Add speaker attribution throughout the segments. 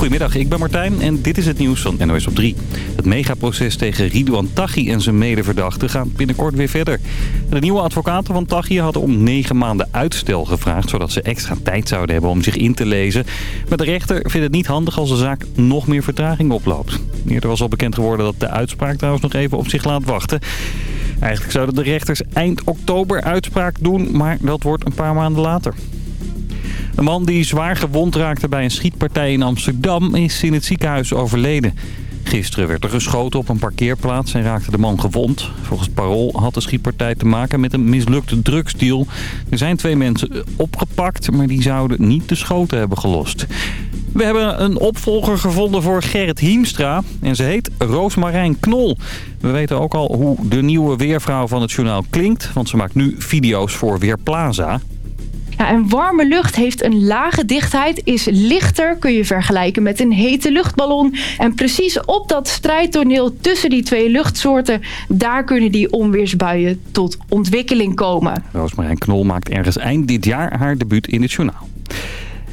Speaker 1: Goedemiddag, ik ben Martijn en dit is het nieuws van NOS op 3. Het megaproces tegen Ridouan Taghi en zijn medeverdachten gaat binnenkort weer verder. De nieuwe advocaten van Taghi hadden om negen maanden uitstel gevraagd... zodat ze extra tijd zouden hebben om zich in te lezen. Maar de rechter vindt het niet handig als de zaak nog meer vertraging oploopt. Eerder was al bekend geworden dat de uitspraak trouwens nog even op zich laat wachten. Eigenlijk zouden de rechters eind oktober uitspraak doen, maar dat wordt een paar maanden later. Een man die zwaar gewond raakte bij een schietpartij in Amsterdam is in het ziekenhuis overleden. Gisteren werd er geschoten op een parkeerplaats en raakte de man gewond. Volgens Parool had de schietpartij te maken met een mislukte drugsdeal. Er zijn twee mensen opgepakt, maar die zouden niet de schoten hebben gelost. We hebben een opvolger gevonden voor Gerrit Hiemstra en ze heet Roosmarijn Knol. We weten ook al hoe de nieuwe weervrouw van het journaal klinkt, want ze maakt nu video's voor Weerplaza.
Speaker 2: En warme lucht heeft een lage dichtheid, is lichter, kun je vergelijken met een hete luchtballon. En precies op dat strijdtoneel tussen die twee luchtsoorten, daar kunnen die onweersbuien tot ontwikkeling komen.
Speaker 1: Roosmarijn Knol maakt ergens eind dit jaar haar debuut in het journaal.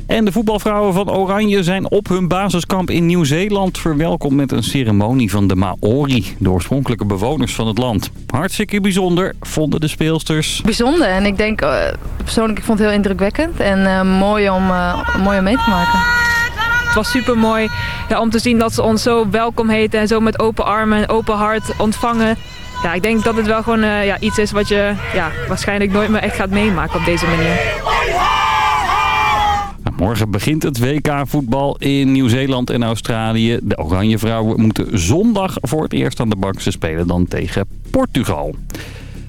Speaker 1: En de voetbalvrouwen van Oranje zijn op hun basiskamp in Nieuw-Zeeland verwelkomd met een ceremonie van de Maori, de oorspronkelijke bewoners van het land. Hartstikke bijzonder, vonden de speelsters.
Speaker 3: Bijzonder en ik denk uh, persoonlijk, ik vond het heel indrukwekkend en uh, mooi, om, uh, mooi om mee te maken.
Speaker 4: Het was super mooi ja, om te zien dat ze ons zo welkom heten en zo met open armen en open hart ontvangen. Ja, ik denk dat het wel gewoon ja, iets is wat je ja, waarschijnlijk nooit meer echt gaat meemaken op deze manier.
Speaker 1: Morgen begint het WK-voetbal in Nieuw-Zeeland en Australië. De Oranje Vrouwen moeten zondag voor het eerst aan de bank. Ze spelen dan tegen Portugal.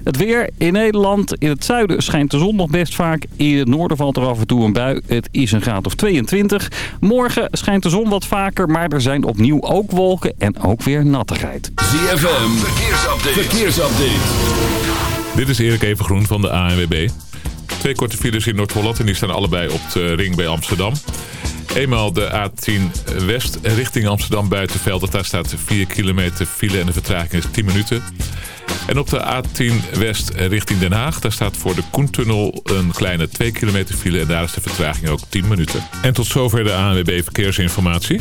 Speaker 1: Het weer in Nederland. In het zuiden schijnt de zon nog best vaak. In het noorden valt er af en toe een bui. Het is een graad of 22. Morgen schijnt de zon wat vaker, maar er zijn opnieuw ook wolken en ook weer nattigheid.
Speaker 5: ZFM, verkeersupdate. verkeersupdate.
Speaker 6: Dit is Erik Evengroen van de ANWB. Twee korte files in Noord-Holland en die staan allebei op de ring bij Amsterdam. Eenmaal de A10 West richting Amsterdam Buitenveld. Daar staat 4 kilometer file en de vertraging is 10 minuten. En op de A10 West richting Den Haag. Daar staat voor de Koentunnel een kleine 2 kilometer file. En daar is de vertraging ook 10 minuten. En tot zover de ANWB Verkeersinformatie.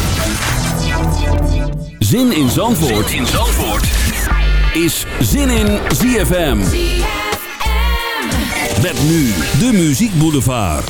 Speaker 5: Zin in Zandvoort, zin in Zandvoort. is Zin in ZFM. Met nu de Muziek Boulevard.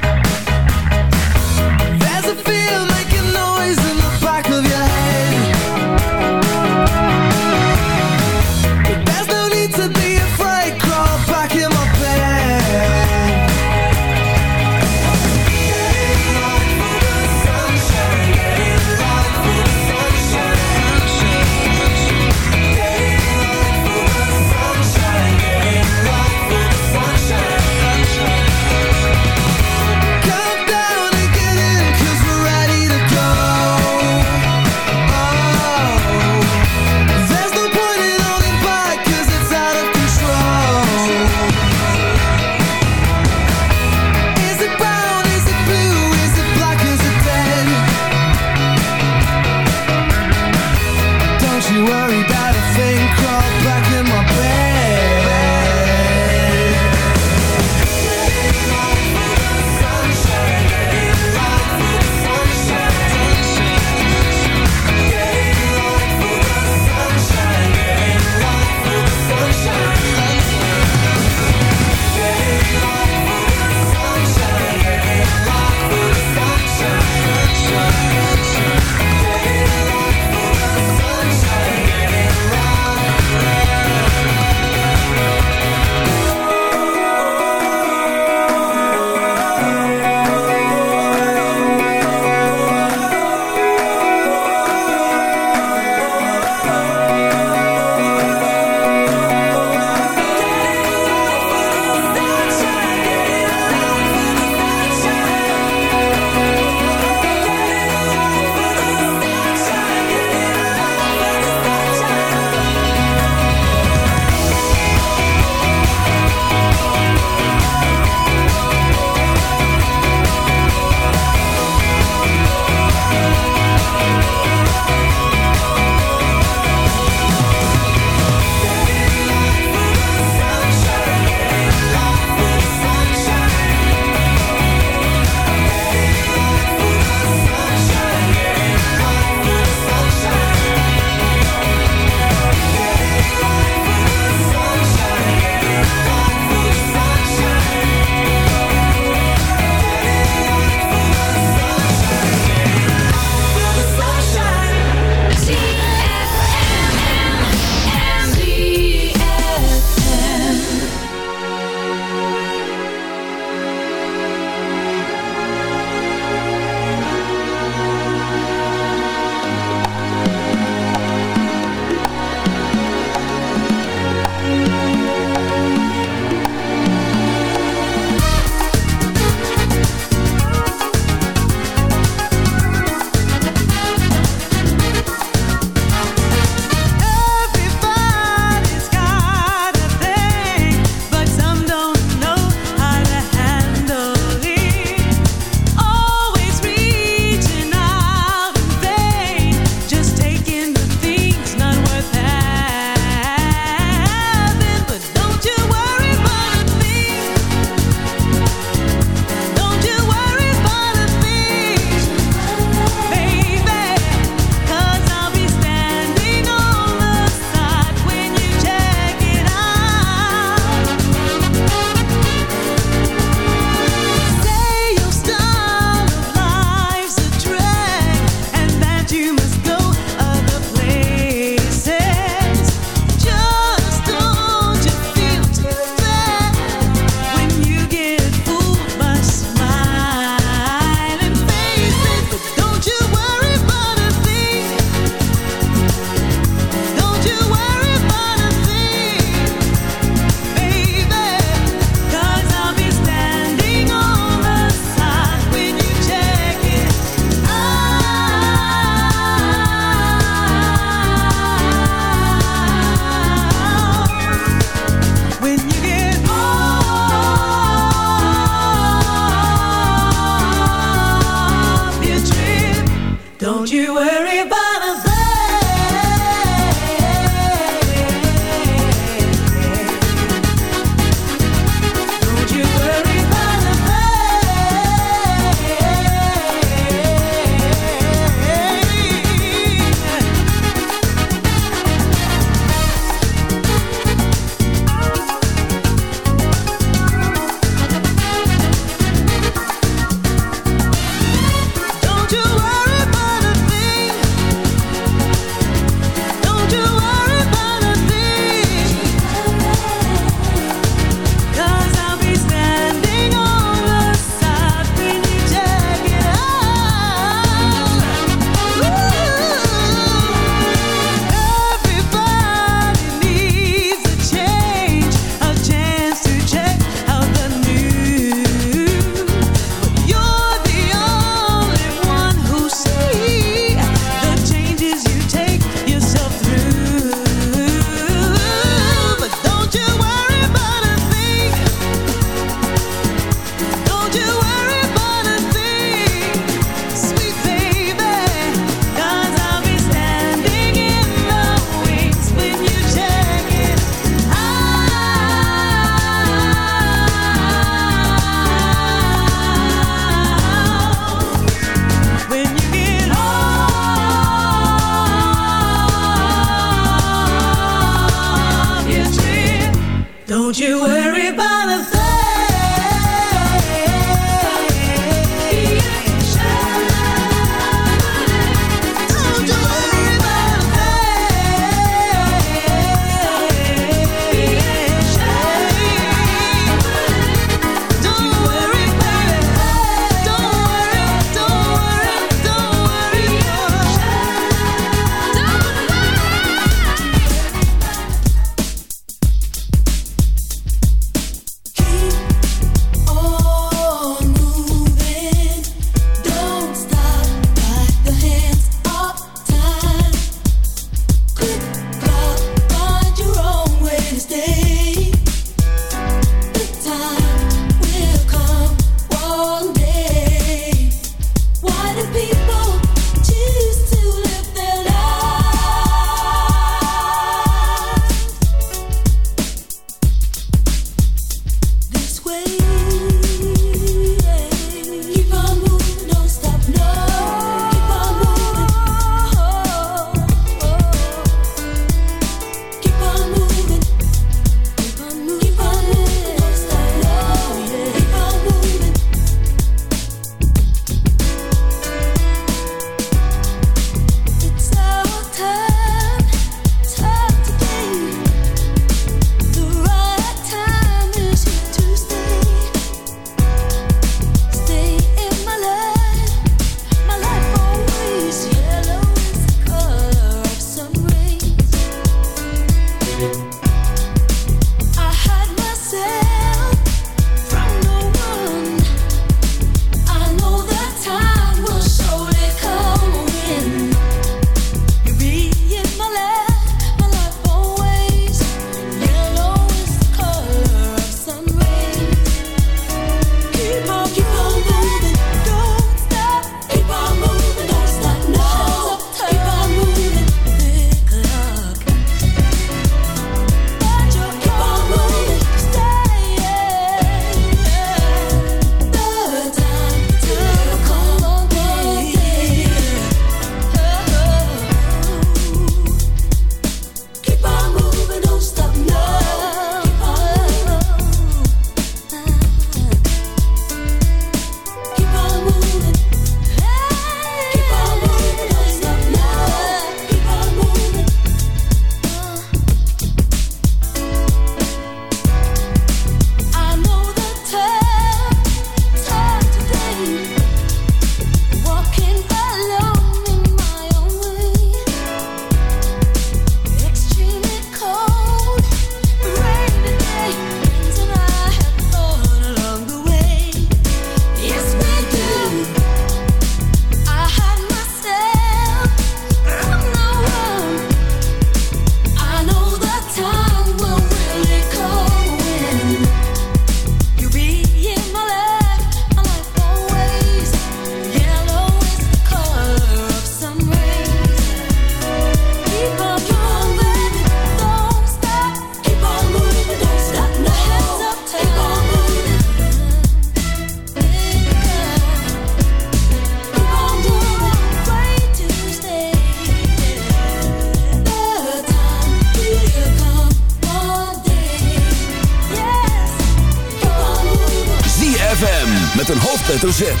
Speaker 5: Hoofdletter Z.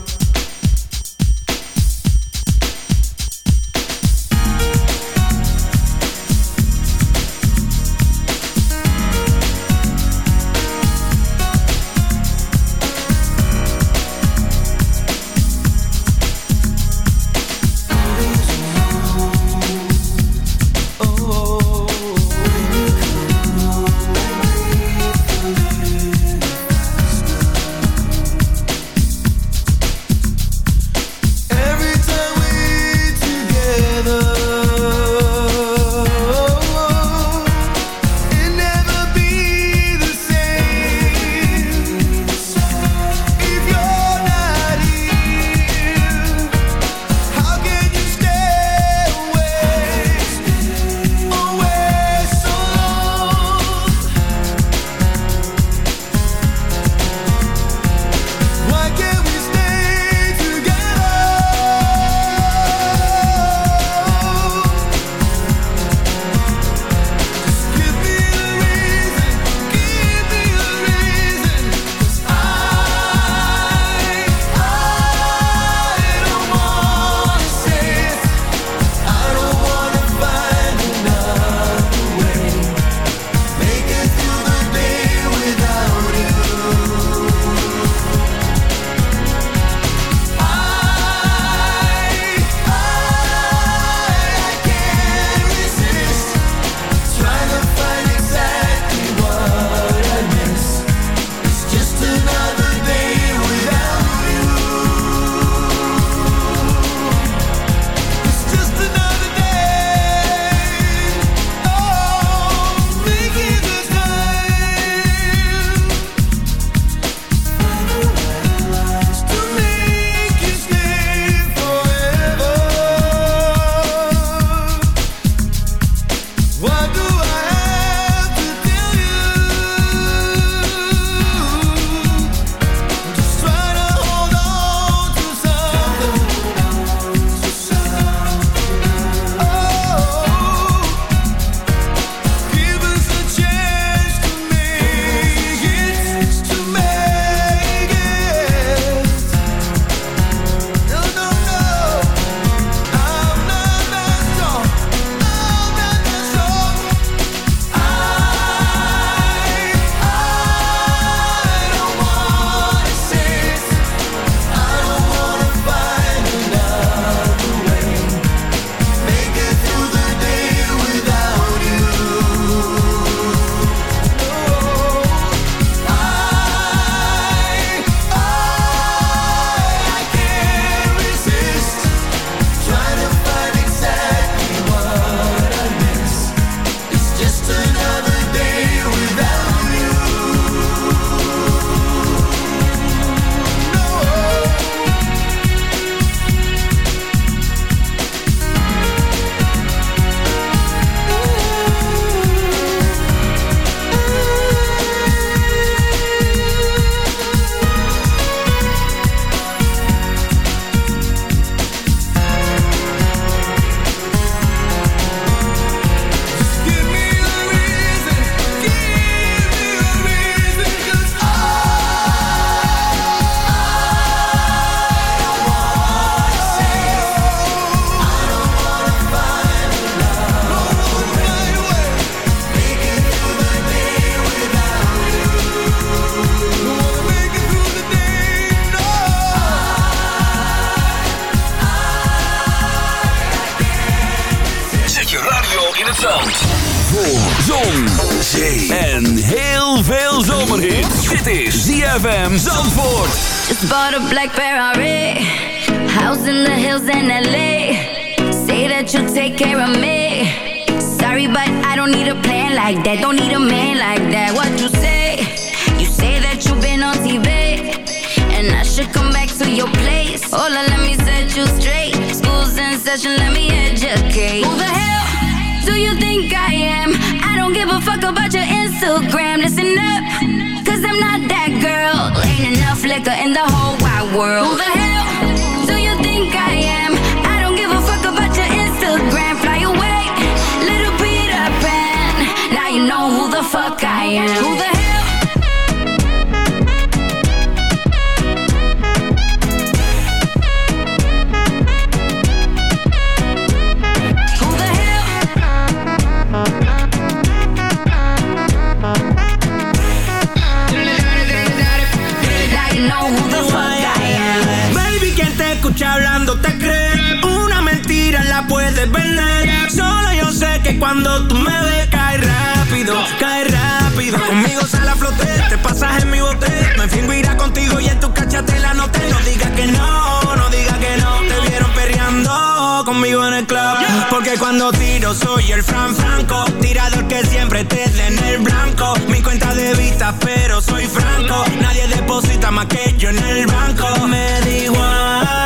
Speaker 7: Escucha hablando te cree. Una mentira la puedes vender. Solo yo sé que cuando tú me ves, cae rápido, cae rápido. Conmigo sale a flote, te pasas en mi bote. Me fingo irá contigo y en tu cachatela no te. No digas que no, no digas que no. Te vieron perreando conmigo en el club. Porque cuando tiro soy el Fran Franco. Tirador que siempre te en el blanco. Mi cuenta de vista, pero soy franco. Nadie deposita más que yo en el banco. Me da igual.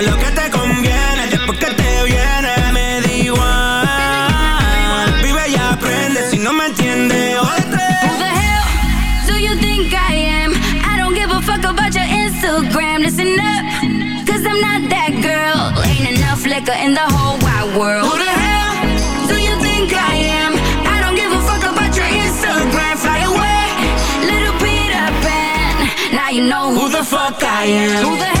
Speaker 7: Lo que te conviene después que te viene. Me da igual. Vive y aprende si no me entiendes.
Speaker 8: Who the hell do you think I am? I don't give a fuck about your Instagram. Listen up, cause I'm not that girl. Ain't enough liquor in the whole wide world. Who the hell do you think I am? I don't give a fuck about your Instagram. Fly away, little Peter Pan. Now you know who, the fuck I am. Who the hell?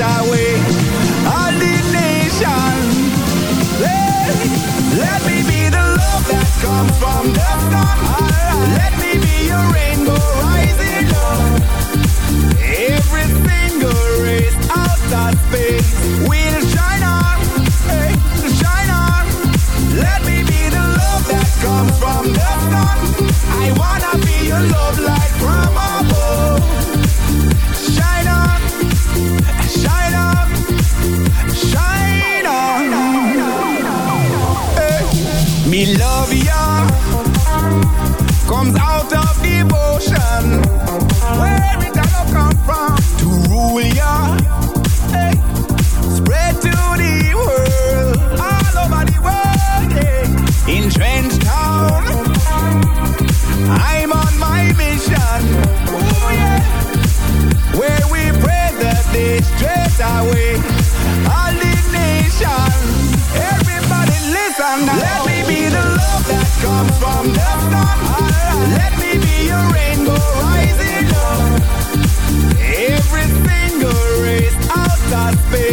Speaker 9: Away. All the let, let me be the love that comes from the sun. Let me be your rainbow rising up. Every out space hey, shine on. Let me be the love that comes from the sun. I wanna be your love All the nations, everybody listen now. Let me be the love that comes from the sun. Let me be your rainbow rising up.
Speaker 10: Every out of space.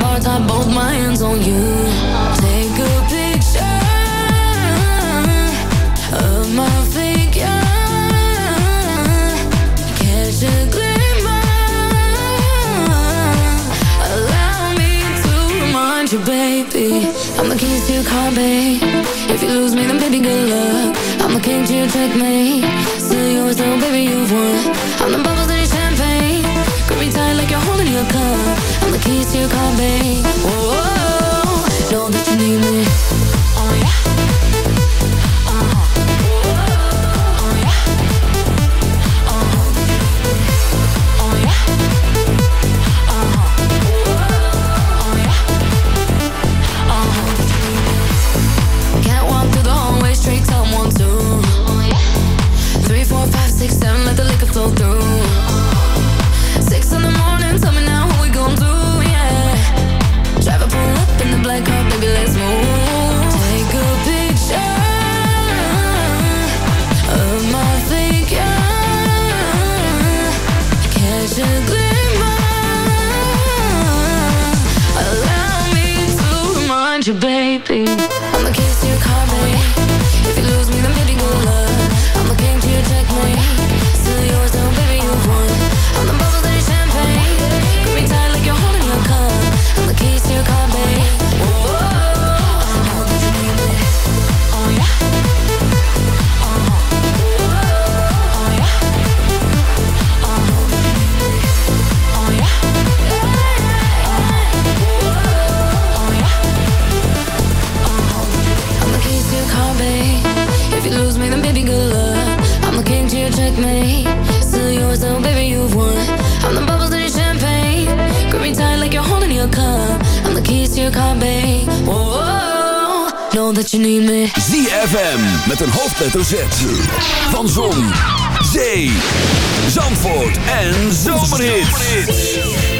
Speaker 10: Bar top, both my hands on you. Take a picture of my figure. Catch a glimmer. Allow me to remind you, baby. I'm the keys to your car, babe. If you lose me, then baby, good luck. I'm the king to your checkmate. Still yours, though, baby, you've won. I'm the bubbles in your champagne. Grip me tight like you're holding your cup. To your car, babe. Whoa. Car, babe. Whoa, know that you need me.
Speaker 11: ZFM met een hoofdletter Z. Van Zon, Zee, Zandvoort en Zomerhits.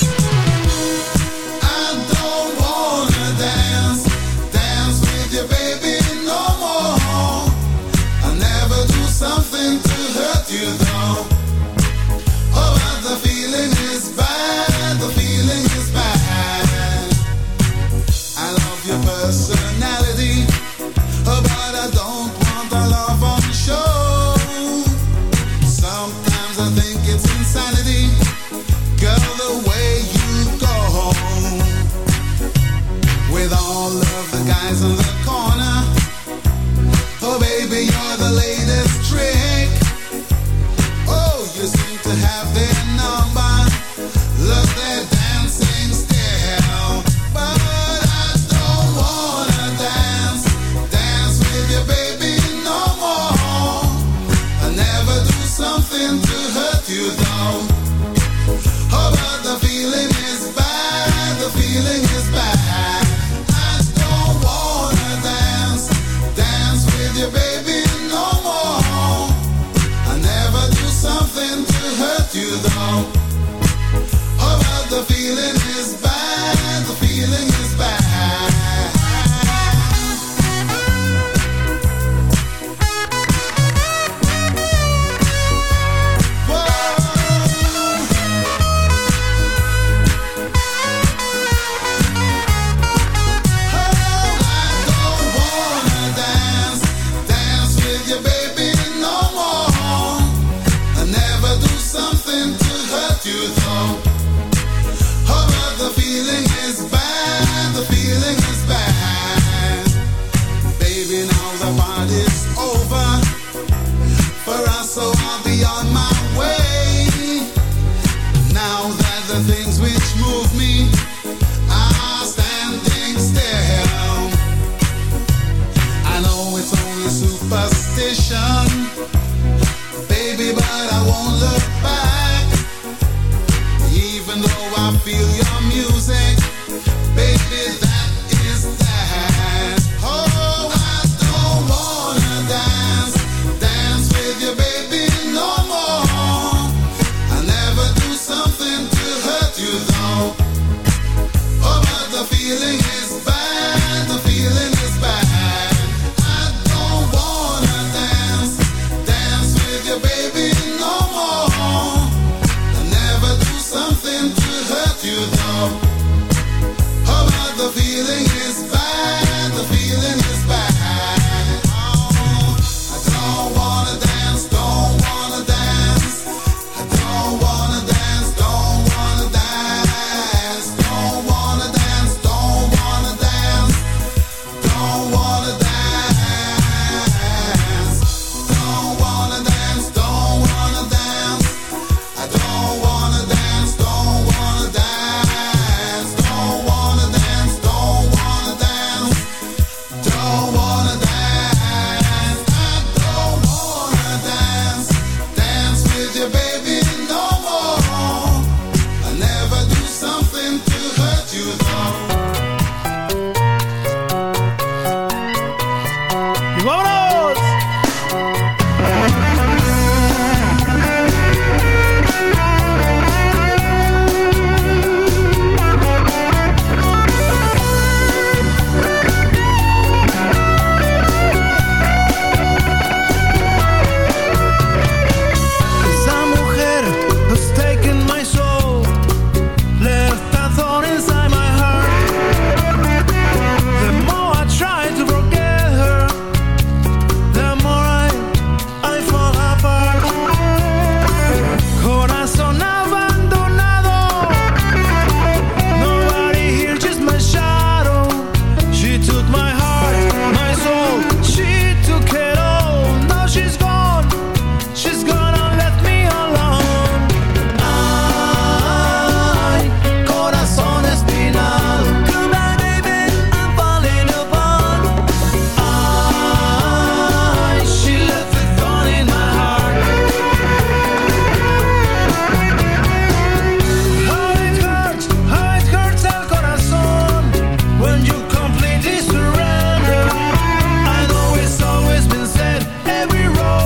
Speaker 12: Feeling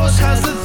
Speaker 12: knows how's the